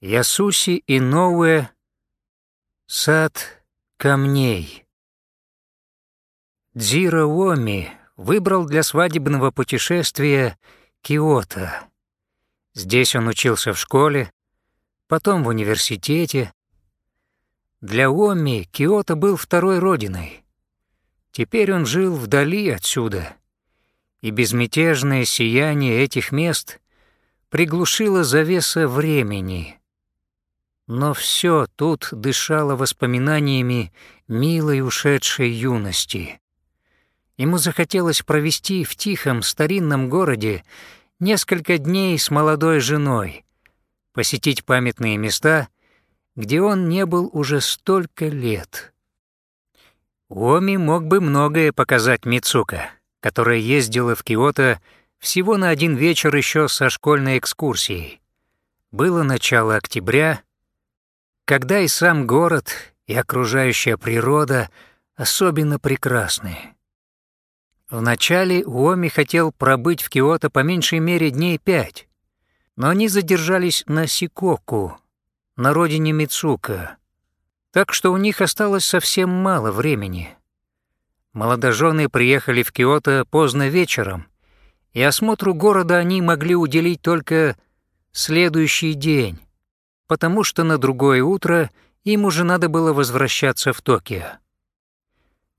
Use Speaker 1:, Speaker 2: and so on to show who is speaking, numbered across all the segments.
Speaker 1: Ясуси и Ноуэ — сад камней. Дзиро Уоми выбрал для свадебного путешествия Киото. Здесь он учился в школе, потом в университете. Для Уоми Киото был второй родиной. Теперь он жил вдали отсюда, и безмятежное сияние этих мест приглушило завеса времени — но все тут дышало воспоминаниями милой ушедшей юности. Ему захотелось провести в тихом старинном городе несколько дней с молодой женой, посетить памятные места, где он не был уже столько лет. Оми мог бы многое показать Мицука, которая ездила в Киото всего на один вечер еще со школьной экскурсией. Было начало октября — когда и сам город, и окружающая природа особенно прекрасны. Вначале Уоми хотел пробыть в Киото по меньшей мере дней пять, но они задержались на Сикоку, на родине Мицука, так что у них осталось совсем мало времени. Молодожены приехали в Киото поздно вечером, и осмотру города они могли уделить только следующий день, потому что на другое утро им уже надо было возвращаться в Токио.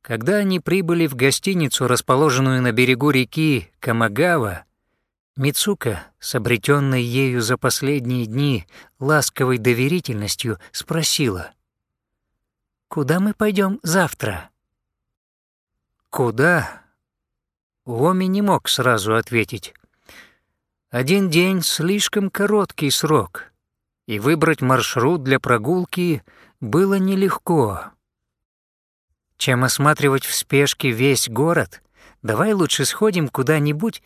Speaker 1: Когда они прибыли в гостиницу, расположенную на берегу реки Камагава, Мицука, с обретенной ею за последние дни ласковой доверительностью, спросила, «Куда мы пойдем завтра?» «Куда?» Уоми не мог сразу ответить. Один день — слишком короткий срок и выбрать маршрут для прогулки было нелегко. Чем осматривать в спешке весь город, давай лучше сходим куда-нибудь,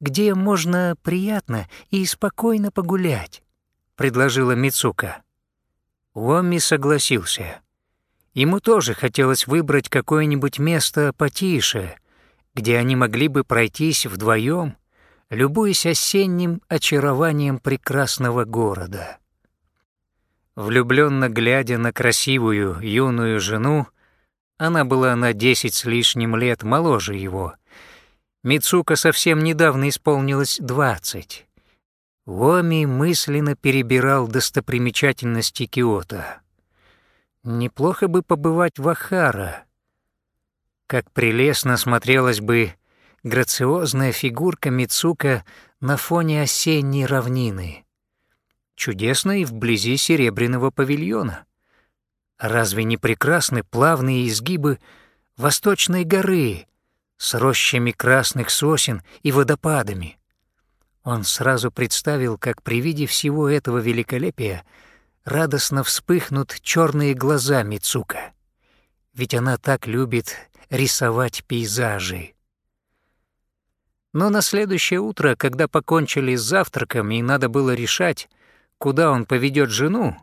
Speaker 1: где можно приятно и спокойно погулять, предложила Мицука. Уомми согласился. Ему тоже хотелось выбрать какое-нибудь место потише, где они могли бы пройтись вдвоем, любуясь осенним очарованием прекрасного города. Влюбленно глядя на красивую юную жену, она была на десять с лишним лет моложе его. Мицука совсем недавно исполнилось двадцать. Уоми мысленно перебирал достопримечательности Киото. Неплохо бы побывать в Ахара. Как прелестно смотрелась бы грациозная фигурка Мицука на фоне осенней равнины чудесно вблизи Серебряного павильона. Разве не прекрасны плавные изгибы Восточной горы с рощами красных сосен и водопадами? Он сразу представил, как при виде всего этого великолепия радостно вспыхнут черные глаза Мицука. Ведь она так любит рисовать пейзажи. Но на следующее утро, когда покончили с завтраком и надо было решать, куда он поведет жену,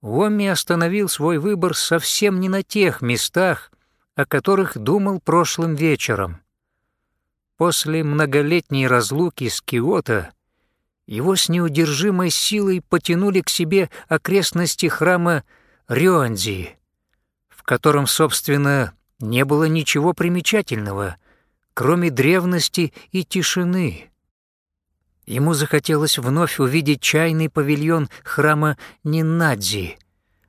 Speaker 1: Уомми остановил свой выбор совсем не на тех местах, о которых думал прошлым вечером. После многолетней разлуки с Киото его с неудержимой силой потянули к себе окрестности храма Рюанзи, в котором, собственно, не было ничего примечательного, кроме древности и тишины. Ему захотелось вновь увидеть чайный павильон храма Нинадзи,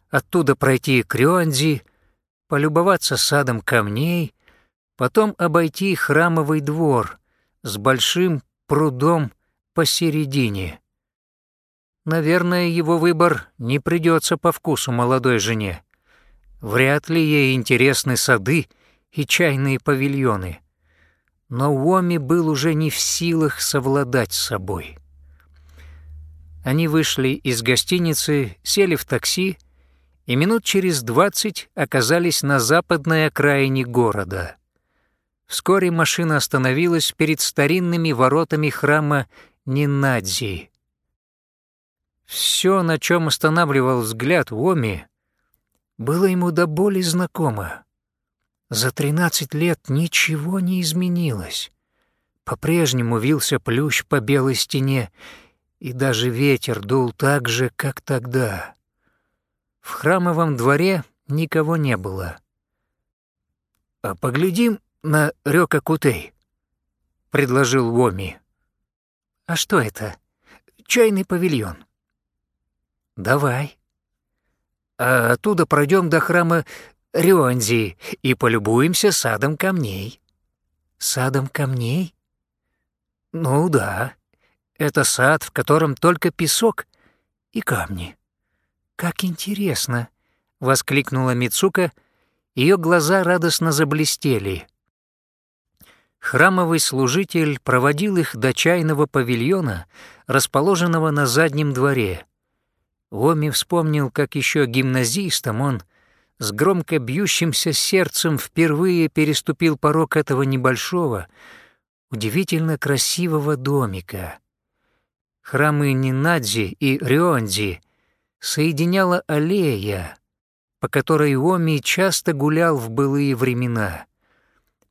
Speaker 1: оттуда пройти к Рюанзи, полюбоваться садом камней, потом обойти храмовый двор с большим прудом посередине. Наверное, его выбор не придется по вкусу молодой жене. Вряд ли ей интересны сады и чайные павильоны но Уоми был уже не в силах совладать с собой. Они вышли из гостиницы, сели в такси и минут через двадцать оказались на западной окраине города. Вскоре машина остановилась перед старинными воротами храма Нинадзи. Все, на чем останавливал взгляд Уоми, было ему до боли знакомо. За тринадцать лет ничего не изменилось. По-прежнему вился плющ по белой стене, и даже ветер дул так же, как тогда. В храмовом дворе никого не было. «А поглядим на Рёка Кутей», — предложил Воми. «А что это?» «Чайный павильон». «Давай». «А оттуда пройдем до храма Рюанзи и полюбуемся садом камней». «Садом камней?» «Ну да, это сад, в котором только песок и камни». «Как интересно!» — воскликнула Мицука. Ее глаза радостно заблестели. Храмовый служитель проводил их до чайного павильона, расположенного на заднем дворе. Оми вспомнил, как еще гимназистом он с громко бьющимся сердцем впервые переступил порог этого небольшого, удивительно красивого домика. Храмы Нинадзи и Рёнзи соединяла аллея, по которой Оми часто гулял в былые времена.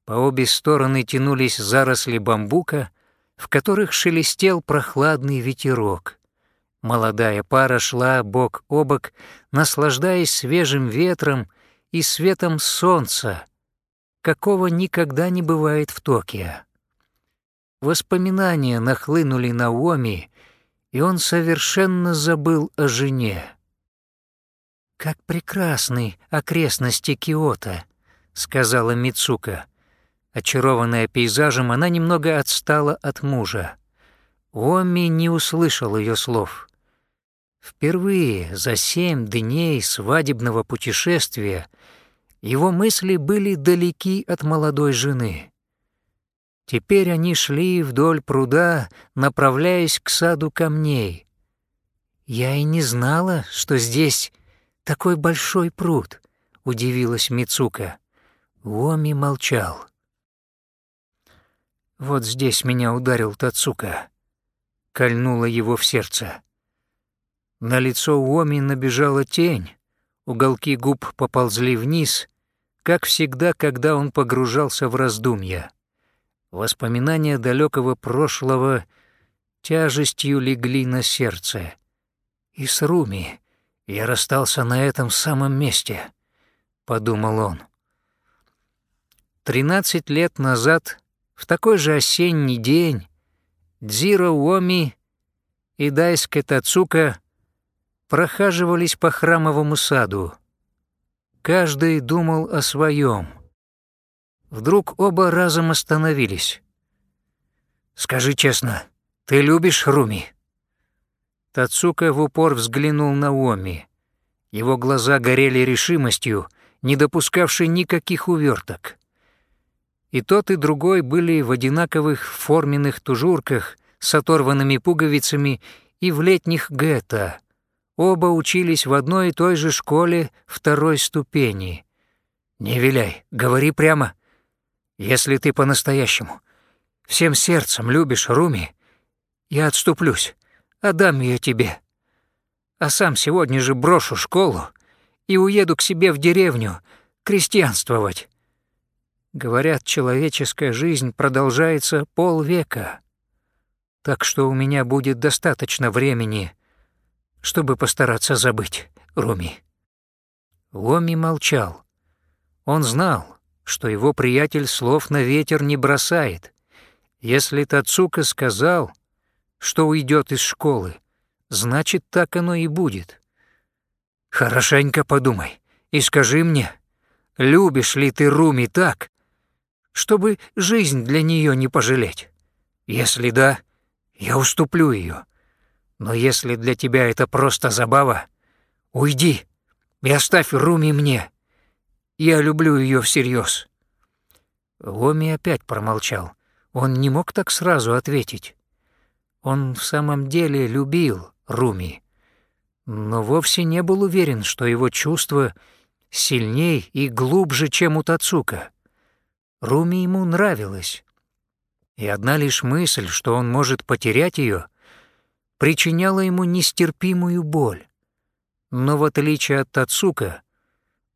Speaker 1: По обе стороны тянулись заросли бамбука, в которых шелестел прохладный ветерок. Молодая пара шла бок о бок, наслаждаясь свежим ветром и светом солнца, какого никогда не бывает в Токио. Воспоминания нахлынули на Оми, и он совершенно забыл о жене. «Как прекрасны окрестности Киота», — сказала Мицука. Очарованная пейзажем, она немного отстала от мужа. Оми не услышал ее слов. Впервые за семь дней свадебного путешествия его мысли были далеки от молодой жены. Теперь они шли вдоль пруда, направляясь к саду камней. «Я и не знала, что здесь такой большой пруд», — удивилась Мицука. Уоми молчал. «Вот здесь меня ударил Тацука», — кольнуло его в сердце. На лицо Уоми набежала тень, уголки губ поползли вниз, как всегда, когда он погружался в раздумья. Воспоминания далекого прошлого тяжестью легли на сердце. И с Руми я расстался на этом самом месте, подумал он. Тринадцать лет назад, в такой же осенний день, Дзиро Уоми и Дайске Тацука прохаживались по храмовому саду. Каждый думал о своем — Вдруг оба разом остановились. «Скажи честно, ты любишь Руми?» Тацука в упор взглянул на Оми. Его глаза горели решимостью, не допускавшей никаких уверток. И тот, и другой были в одинаковых форменных тужурках с оторванными пуговицами и в летних гетто. Оба учились в одной и той же школе второй ступени. «Не виляй, говори прямо», если ты по-настоящему, всем сердцем любишь Руми, я отступлюсь, отдам ее тебе. А сам сегодня же брошу школу и уеду к себе в деревню крестьянствовать. Говорят, человеческая жизнь продолжается полвека, так что у меня будет достаточно времени, чтобы постараться забыть Руми. Ломи молчал. Он знал, что его приятель слов на ветер не бросает. Если Тацука сказал, что уйдет из школы, значит, так оно и будет. Хорошенько подумай и скажи мне, любишь ли ты Руми так, чтобы жизнь для нее не пожалеть? Если да, я уступлю ее. Но если для тебя это просто забава, уйди и оставь Руми мне. Я люблю ее всерьез. Ломи опять промолчал. Он не мог так сразу ответить. Он в самом деле любил Руми, но вовсе не был уверен, что его чувства сильней и глубже, чем у Тацука. Руми ему нравилась, и одна лишь мысль, что он может потерять ее, причиняла ему нестерпимую боль. Но в отличие от Тацука,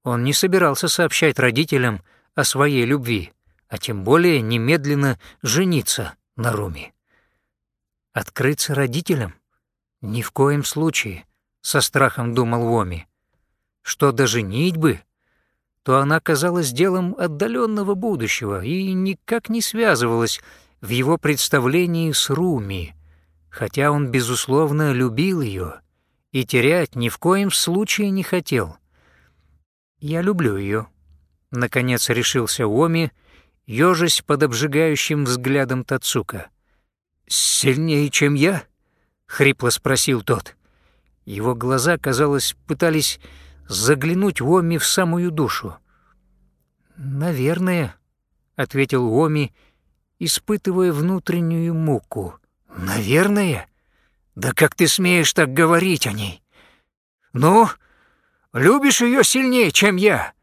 Speaker 1: он не собирался сообщать родителям о своей любви, а тем более немедленно жениться на Руми. Открыться родителям? Ни в коем случае, со страхом думал Воми. Что даже бы, то она казалась делом отдаленного будущего и никак не связывалась в его представлении с Руми, хотя он, безусловно, любил ее и терять ни в коем случае не хотел. «Я люблю ее», — наконец решился Уоми, ёжась под обжигающим взглядом Тацука. «Сильнее, чем я?» — хрипло спросил тот. Его глаза, казалось, пытались заглянуть Уоми в самую душу. «Наверное», — ответил Уоми, испытывая внутреннюю муку. «Наверное? Да как ты смеешь так говорить о ней? Ну, любишь ее сильнее, чем я?»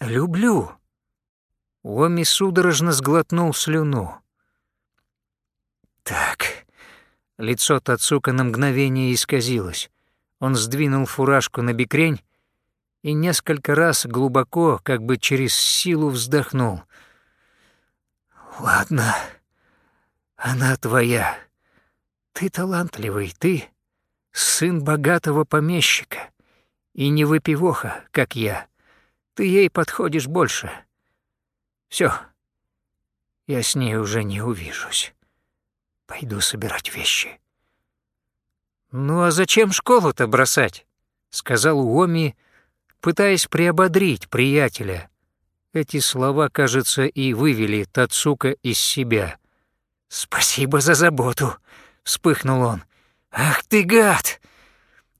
Speaker 1: «Люблю». Уоми судорожно сглотнул слюну. «Так...» Лицо Тацука на мгновение исказилось. Он сдвинул фуражку на бикрень и несколько раз глубоко, как бы через силу вздохнул. «Ладно, она твоя. Ты талантливый, ты сын богатого помещика и не выпивоха, как я. Ты ей подходишь больше. Все, я с ней уже не увижусь. Пойду собирать вещи». «Ну а зачем школу-то бросать?» — сказал Уоми, пытаясь приободрить приятеля. Эти слова, кажется, и вывели Тацука из себя. «Спасибо за заботу», — вспыхнул он. «Ах ты гад!»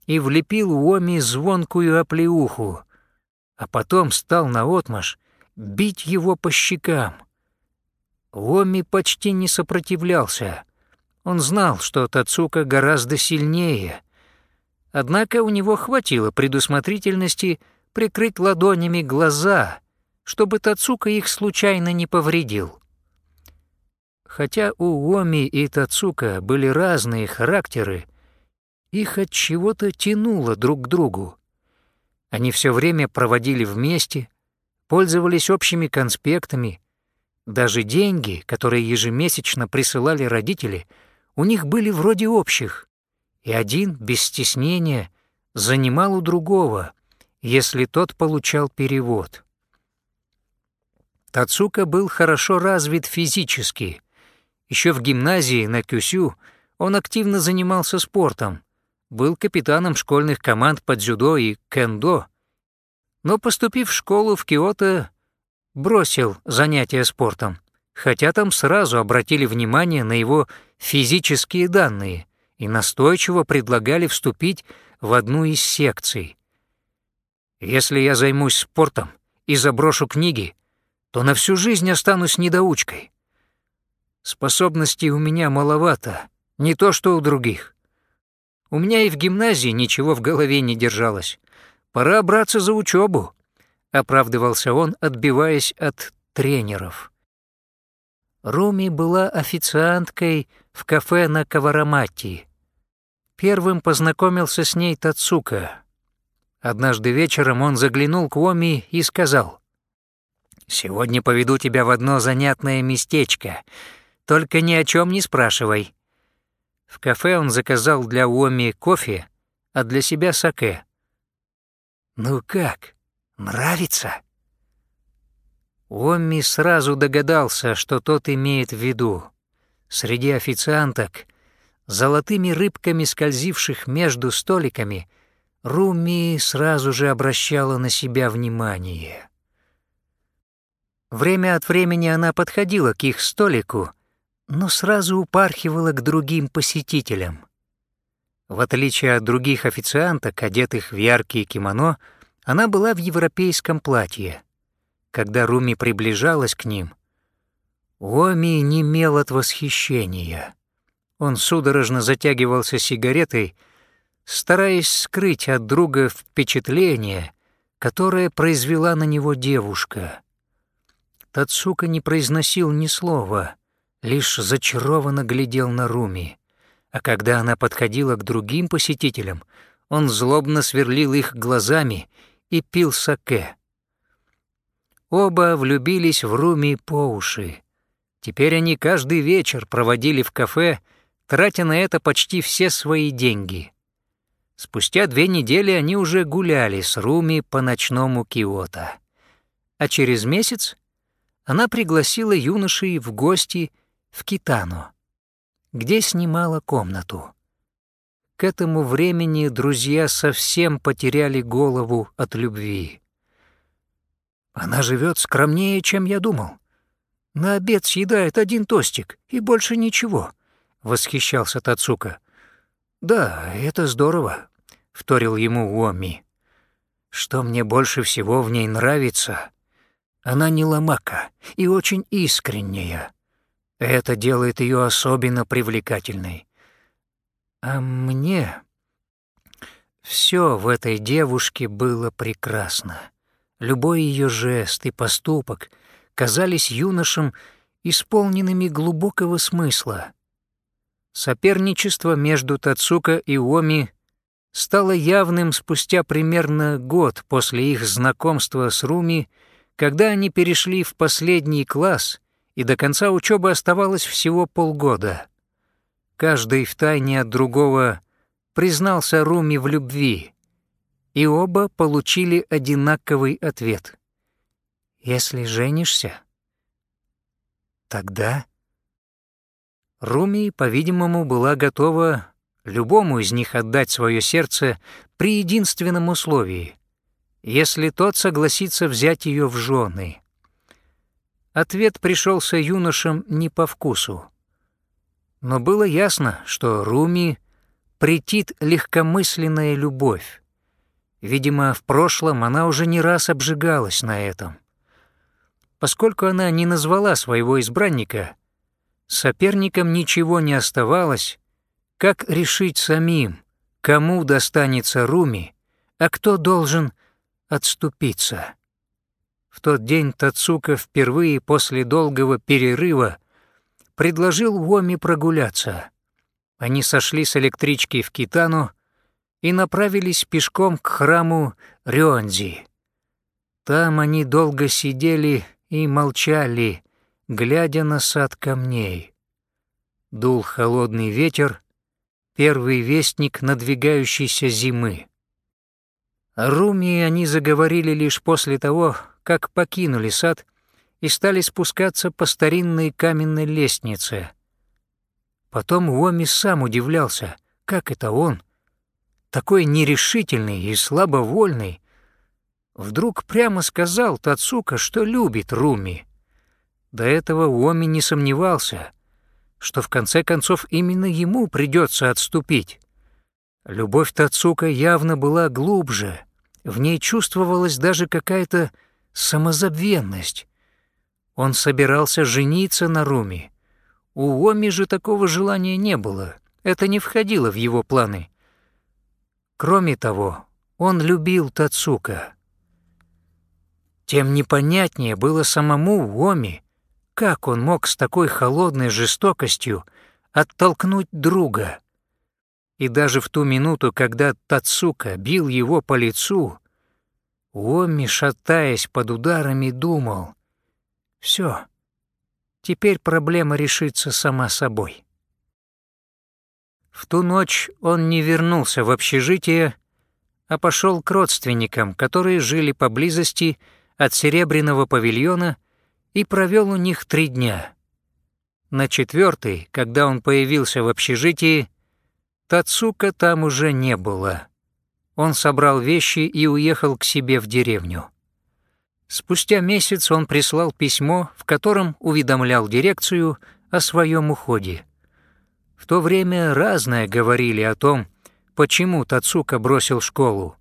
Speaker 1: И влепил Уоми звонкую оплеуху, а потом стал наотмашь бить его по щекам. Уоми почти не сопротивлялся. Он знал, что Тацука гораздо сильнее. Однако у него хватило предусмотрительности прикрыть ладонями глаза, чтобы Тацука их случайно не повредил. Хотя у Оми и Тацука были разные характеры, их от чего-то тянуло друг к другу. Они все время проводили вместе, пользовались общими конспектами. Даже деньги, которые ежемесячно присылали родители — у них были вроде общих, и один, без стеснения, занимал у другого, если тот получал перевод. Тацука был хорошо развит физически. Еще в гимназии на Кюсю он активно занимался спортом, был капитаном школьных команд по дзюдо и кендо, но, поступив в школу в Киото, бросил занятия спортом хотя там сразу обратили внимание на его физические данные и настойчиво предлагали вступить в одну из секций. «Если я займусь спортом и заброшу книги, то на всю жизнь останусь недоучкой. Способностей у меня маловато, не то что у других. У меня и в гимназии ничего в голове не держалось. Пора браться за учебу», — оправдывался он, отбиваясь от тренеров. Руми была официанткой в кафе на Каварамати. Первым познакомился с ней Тацука. Однажды вечером он заглянул к Оми и сказал, «Сегодня поведу тебя в одно занятное местечко, только ни о чем не спрашивай». В кафе он заказал для Оми кофе, а для себя саке. «Ну как, нравится?» Омми сразу догадался, что тот имеет в виду. Среди официанток, золотыми рыбками скользивших между столиками, Руми сразу же обращала на себя внимание. Время от времени она подходила к их столику, но сразу упархивала к другим посетителям. В отличие от других официанток, одетых в яркие кимоно, она была в европейском платье — когда Руми приближалась к ним, Уоми немел от восхищения. Он судорожно затягивался сигаретой, стараясь скрыть от друга впечатление, которое произвела на него девушка. Тацука не произносил ни слова, лишь зачарованно глядел на Руми, а когда она подходила к другим посетителям, он злобно сверлил их глазами и пил саке. Оба влюбились в Руми по уши. Теперь они каждый вечер проводили в кафе, тратя на это почти все свои деньги. Спустя две недели они уже гуляли с Руми по ночному Киото. А через месяц она пригласила юношей в гости в Китану, где снимала комнату. К этому времени друзья совсем потеряли голову от любви. Она живет скромнее, чем я думал. На обед съедает один тостик и больше ничего, — восхищался Тацука. «Да, это здорово», — вторил ему Уоми. «Что мне больше всего в ней нравится, она не ломака и очень искренняя. Это делает ее особенно привлекательной. А мне все в этой девушке было прекрасно. Любой ее жест и поступок казались юношам исполненными глубокого смысла. Соперничество между Тацука и Оми стало явным спустя примерно год после их знакомства с Руми, когда они перешли в последний класс, и до конца учебы оставалось всего полгода. Каждый втайне от другого признался Руми в любви, и оба получили одинаковый ответ. «Если женишься, тогда...» Руми, по-видимому, была готова любому из них отдать свое сердце при единственном условии, если тот согласится взять ее в жены. Ответ пришелся юношам не по вкусу. Но было ясно, что Руми претит легкомысленная любовь. Видимо, в прошлом она уже не раз обжигалась на этом. Поскольку она не назвала своего избранника, соперникам ничего не оставалось, как решить самим, кому достанется Руми, а кто должен отступиться. В тот день Тацука впервые после долгого перерыва предложил Уоми прогуляться. Они сошли с электрички в Китану и направились пешком к храму Рёнзи. Там они долго сидели и молчали, глядя на сад камней. Дул холодный ветер, первый вестник надвигающейся зимы. О Руми они заговорили лишь после того, как покинули сад и стали спускаться по старинной каменной лестнице. Потом Уоми сам удивлялся, как это он, такой нерешительный и слабовольный, вдруг прямо сказал Тацука, что любит Руми. До этого Уоми не сомневался, что в конце концов именно ему придется отступить. Любовь Тацука явно была глубже, в ней чувствовалась даже какая-то самозабвенность. Он собирался жениться на Руми. У Оми же такого желания не было, это не входило в его планы. Кроме того, он любил Тацука. Тем непонятнее было самому Оми, как он мог с такой холодной жестокостью оттолкнуть друга. И даже в ту минуту, когда Тацука бил его по лицу, Уомми, шатаясь под ударами, думал, «Все, теперь проблема решится сама собой». В ту ночь он не вернулся в общежитие, а пошел к родственникам, которые жили поблизости от Серебряного павильона, и провел у них три дня. На четвертый, когда он появился в общежитии, Тацука там уже не было он собрал вещи и уехал к себе в деревню. Спустя месяц он прислал письмо, в котором уведомлял дирекцию о своем уходе. В то время разное говорили о том, почему Тацука бросил школу.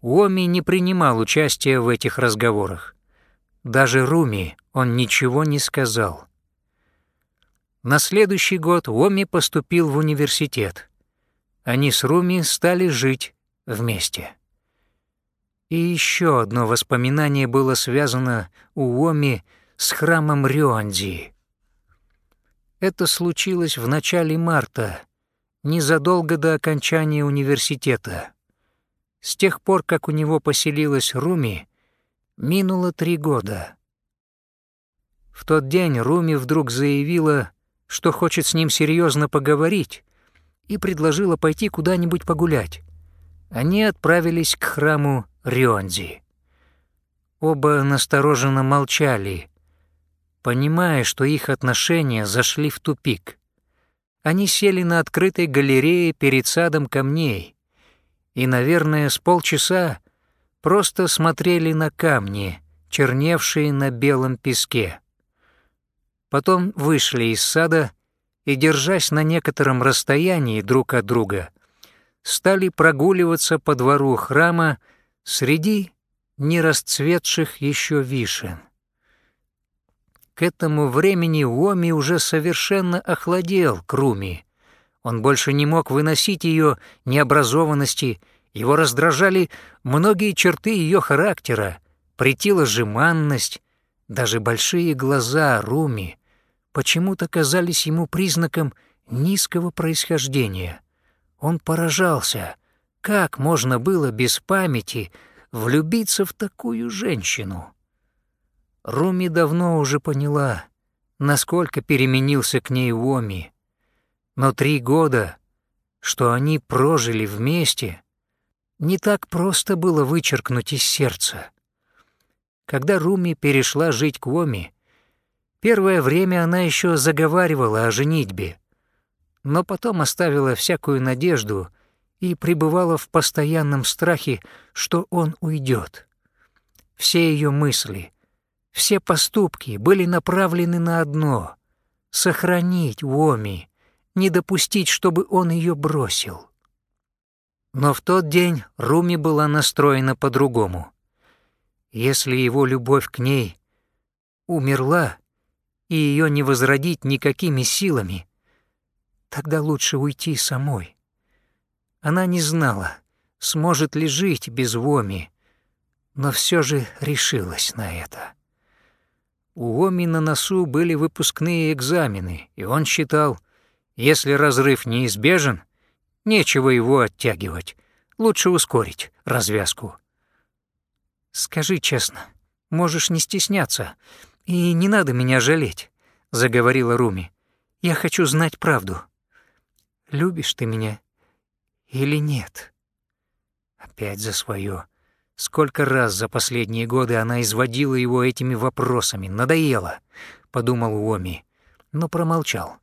Speaker 1: Уоми не принимал участия в этих разговорах. Даже Руми он ничего не сказал. На следующий год Уоми поступил в университет. Они с Руми стали жить вместе. И еще одно воспоминание было связано у Оми с храмом Рюанди. Это случилось в начале марта, незадолго до окончания университета. С тех пор, как у него поселилась Руми, минуло три года. В тот день Руми вдруг заявила, что хочет с ним серьезно поговорить, и предложила пойти куда-нибудь погулять. Они отправились к храму Рионзи. Оба настороженно молчали, понимая, что их отношения зашли в тупик. Они сели на открытой галерее перед садом камней и, наверное, с полчаса просто смотрели на камни, черневшие на белом песке. Потом вышли из сада и, держась на некотором расстоянии друг от друга, стали прогуливаться по двору храма среди не расцветших еще вишен. К этому времени Уоми уже совершенно охладел к Руми. Он больше не мог выносить ее необразованности, его раздражали многие черты ее характера, претила жеманность, даже большие глаза Руми почему-то казались ему признаком низкого происхождения. Он поражался, как можно было без памяти влюбиться в такую женщину. Руми давно уже поняла, насколько переменился к ней Уоми. Но три года, что они прожили вместе, не так просто было вычеркнуть из сердца. Когда Руми перешла жить к Уоми, первое время она еще заговаривала о женитьбе, но потом оставила всякую надежду и пребывала в постоянном страхе, что он уйдет. Все ее мысли — все поступки были направлены на одно — сохранить Уоми, не допустить, чтобы он ее бросил. Но в тот день Руми была настроена по-другому. Если его любовь к ней умерла, и ее не возродить никакими силами, тогда лучше уйти самой. Она не знала, сможет ли жить без Воми, но все же решилась на это. У Оми на носу были выпускные экзамены, и он считал, если разрыв неизбежен, нечего его оттягивать, лучше ускорить развязку. «Скажи честно, можешь не стесняться, и не надо меня жалеть», — заговорила Руми. «Я хочу знать правду. Любишь ты меня или нет?» Опять за свое. Сколько раз за последние годы она изводила его этими вопросами, надоело, подумал Уоми, но промолчал.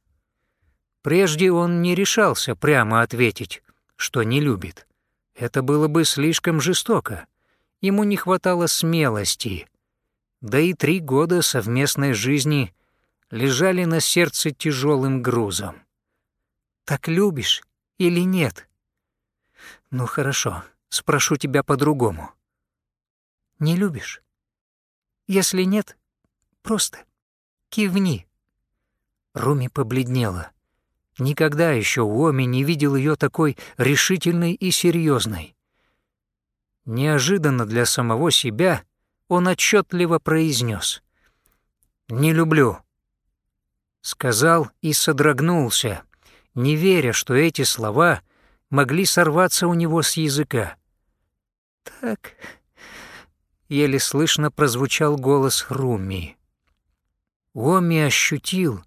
Speaker 1: Прежде он не решался прямо ответить, что не любит. Это было бы слишком жестоко. Ему не хватало смелости. Да и три года совместной жизни лежали на сердце тяжелым грузом. «Так любишь или нет?» «Ну хорошо, спрошу тебя по-другому не любишь? Если нет, просто кивни». Руми побледнела. Никогда еще Уоми не видел ее такой решительной и серьезной. Неожиданно для самого себя он отчетливо произнес: «Не люблю», — сказал и содрогнулся, не веря, что эти слова могли сорваться у него с языка. «Так еле слышно прозвучал голос Руми. Уоми ощутил,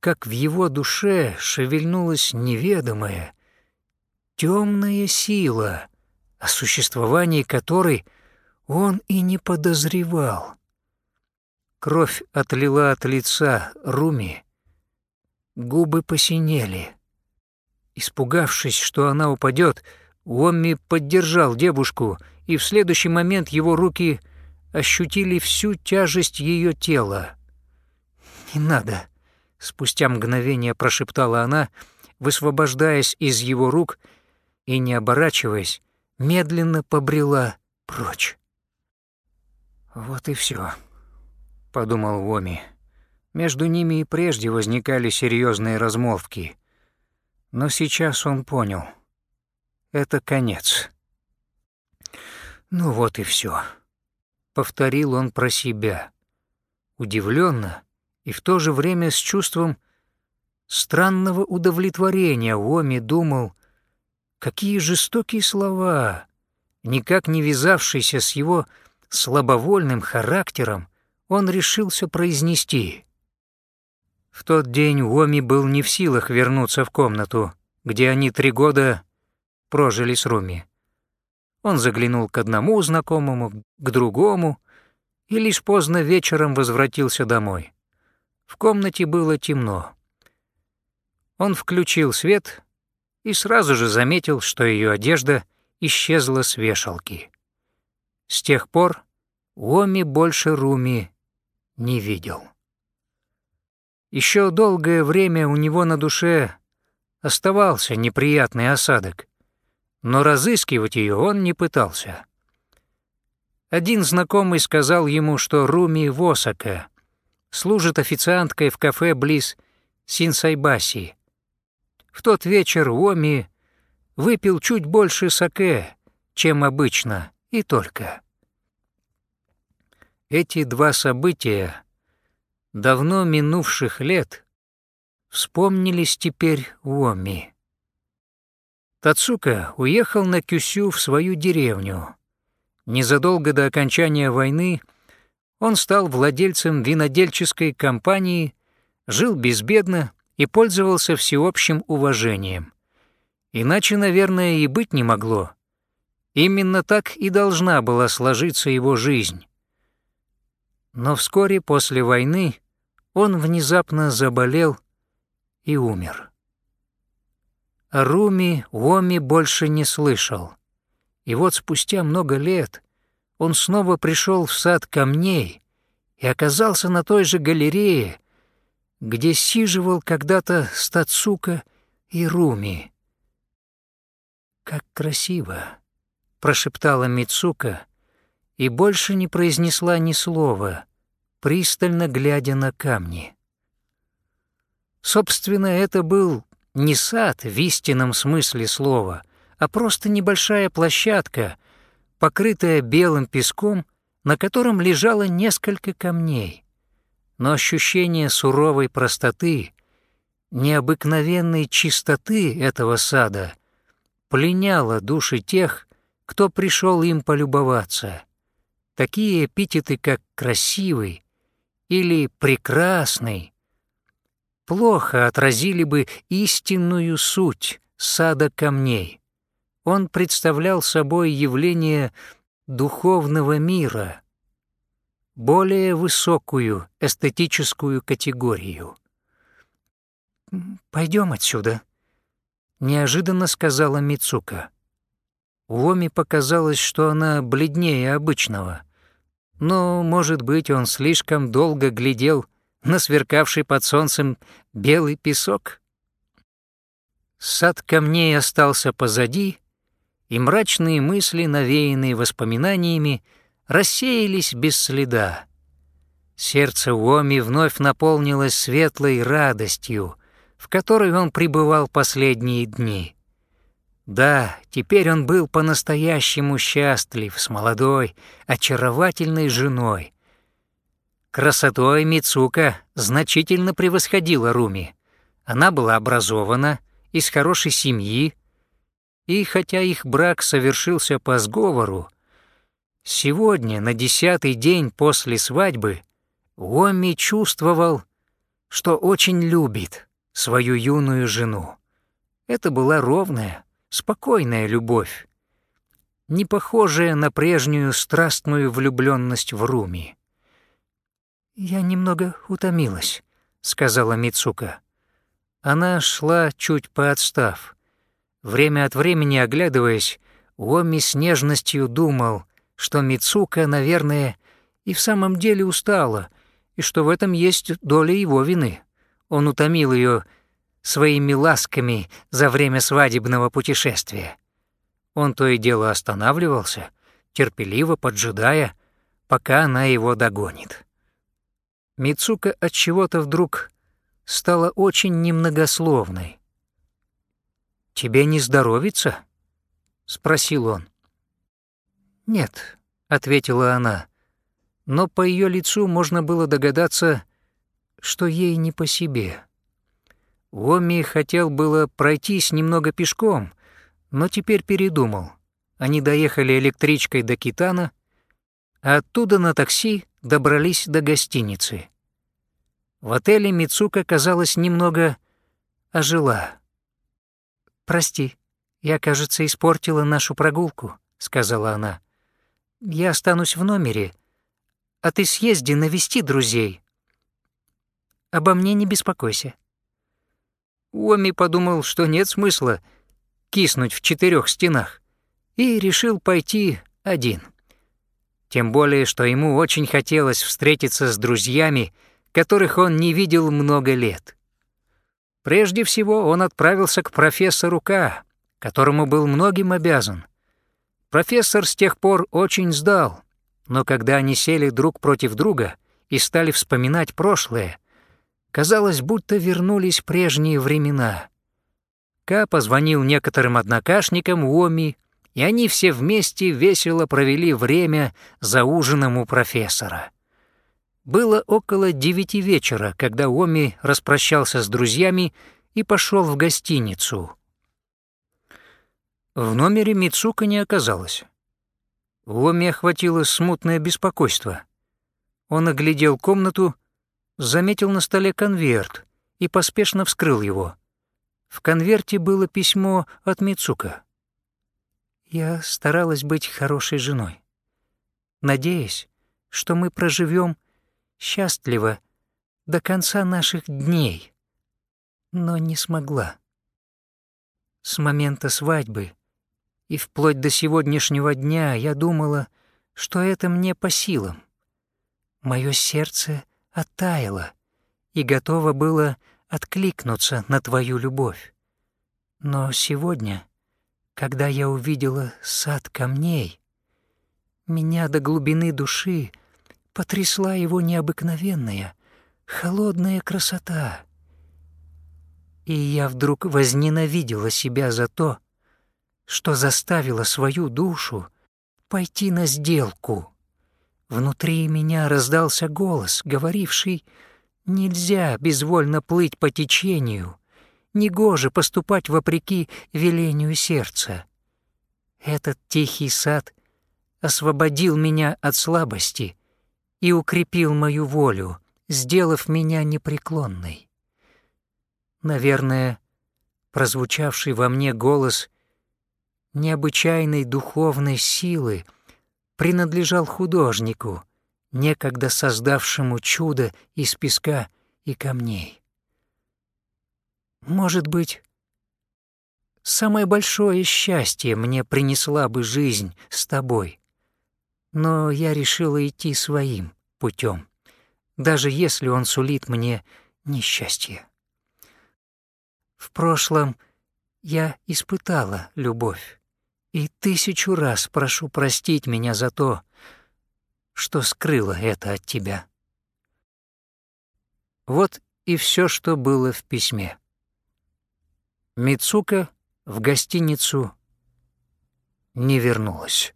Speaker 1: как в его душе шевельнулась неведомая, темная сила, о существовании которой он и не подозревал. Кровь отлила от лица Руми, губы посинели. Испугавшись, что она упадет, Уомми поддержал девушку — и в следующий момент его руки ощутили всю тяжесть ее тела. «Не надо», — спустя мгновение прошептала она, высвобождаясь из его рук и, не оборачиваясь, медленно побрела прочь. «Вот и все, подумал Воми. Между ними и прежде возникали серьезные размолвки. Но сейчас он понял — это конец. Ну вот и все, повторил он про себя, удивленно и в то же время с чувством странного удовлетворения Оми думал, какие жестокие слова, никак не вязавшиеся с его слабовольным характером, он решился произнести. В тот день Уоми был не в силах вернуться в комнату, где они три года прожили с Руми. Он заглянул к одному знакомому, к другому, и лишь поздно вечером возвратился домой. В комнате было темно. Он включил свет и сразу же заметил, что ее одежда исчезла с вешалки. С тех пор Уоми больше Руми не видел. Еще долгое время у него на душе оставался неприятный осадок, но разыскивать ее он не пытался. Один знакомый сказал ему, что Руми Восака служит официанткой в кафе близ Синсайбаси. В тот вечер Уоми выпил чуть больше саке, чем обычно, и только. Эти два события давно минувших лет вспомнились теперь Уоми. Тацука уехал на Кюсю в свою деревню. Незадолго до окончания войны он стал владельцем винодельческой компании, жил безбедно и пользовался всеобщим уважением. Иначе, наверное, и быть не могло. Именно так и должна была сложиться его жизнь. Но вскоре после войны он внезапно заболел и умер. О Руми Уоми больше не слышал. И вот спустя много лет он снова пришел в сад камней и оказался на той же галерее, где сиживал когда-то Стацука и Руми. «Как красиво!» — прошептала Мицука и больше не произнесла ни слова, пристально глядя на камни. Собственно, это был не сад в истинном смысле слова, а просто небольшая площадка, покрытая белым песком, на котором лежало несколько камней. Но ощущение суровой простоты, необыкновенной чистоты этого сада пленяло души тех, кто пришел им полюбоваться. Такие эпитеты, как «красивый» или «прекрасный» плохо отразили бы истинную суть сада камней. Он представлял собой явление духовного мира, более высокую эстетическую категорию. «Пойдем отсюда», — неожиданно сказала Мицука. Уоми показалось, что она бледнее обычного. Но, может быть, он слишком долго глядел на сверкавший под солнцем белый песок? Сад камней остался позади, и мрачные мысли, навеянные воспоминаниями, рассеялись без следа. Сердце Уоми вновь наполнилось светлой радостью, в которой он пребывал последние дни. Да, теперь он был по-настоящему счастлив с молодой, очаровательной женой. Красотой Мицука значительно превосходила Руми. Она была образована, из хорошей семьи, и хотя их брак совершился по сговору, сегодня, на десятый день после свадьбы, Уоми чувствовал, что очень любит свою юную жену. Это была ровная, спокойная любовь, не похожая на прежнюю страстную влюбленность в Руми. «Я немного утомилась», — сказала Мицука. Она шла чуть поотстав. Время от времени оглядываясь, Уоми с нежностью думал, что Мицука, наверное, и в самом деле устала, и что в этом есть доля его вины. Он утомил ее своими ласками за время свадебного путешествия. Он то и дело останавливался, терпеливо поджидая, пока она его догонит. Мицука от чего-то вдруг стала очень немногословной. «Тебе не здоровится?» — спросил он. «Нет», — ответила она, но по ее лицу можно было догадаться, что ей не по себе. Уомми хотел было пройтись немного пешком, но теперь передумал. Они доехали электричкой до Китана, а оттуда на такси добрались до гостиницы. В отеле Мицука, казалось, немного ожила. «Прости, я, кажется, испортила нашу прогулку», — сказала она. «Я останусь в номере, а ты съезди навести друзей. Обо мне не беспокойся». Уоми подумал, что нет смысла киснуть в четырех стенах, и решил пойти один. Тем более, что ему очень хотелось встретиться с друзьями, которых он не видел много лет. Прежде всего он отправился к профессору К, которому был многим обязан. Профессор с тех пор очень сдал, но когда они сели друг против друга и стали вспоминать прошлое, казалось, будто вернулись прежние времена. Ка позвонил некоторым однокашникам Уоми, и они все вместе весело провели время за ужином у профессора. Было около девяти вечера, когда Оми распрощался с друзьями и пошел в гостиницу. В номере Мицука не оказалось. Оми охватило смутное беспокойство. Он оглядел комнату, заметил на столе конверт и поспешно вскрыл его. В конверте было письмо от Мицука. «Я старалась быть хорошей женой, надеясь, что мы проживем счастливо до конца наших дней, но не смогла. С момента свадьбы и вплоть до сегодняшнего дня я думала, что это мне по силам. Мое сердце оттаяло и готово было откликнуться на твою любовь. Но сегодня, когда я увидела сад камней, меня до глубины души потрясла его необыкновенная, холодная красота. И я вдруг возненавидела себя за то, что заставила свою душу пойти на сделку. Внутри меня раздался голос, говоривший, «Нельзя безвольно плыть по течению, негоже поступать вопреки велению сердца». Этот тихий сад освободил меня от слабости — и укрепил мою волю, сделав меня непреклонной. Наверное, прозвучавший во мне голос необычайной духовной силы принадлежал художнику, некогда создавшему чудо из песка и камней. Может быть, самое большое счастье мне принесла бы жизнь с тобой, но я решила идти своим путем, даже если он сулит мне несчастье. В прошлом я испытала любовь, и тысячу раз прошу простить меня за то, что скрыла это от тебя. Вот и все, что было в письме. Мицука в гостиницу не вернулась.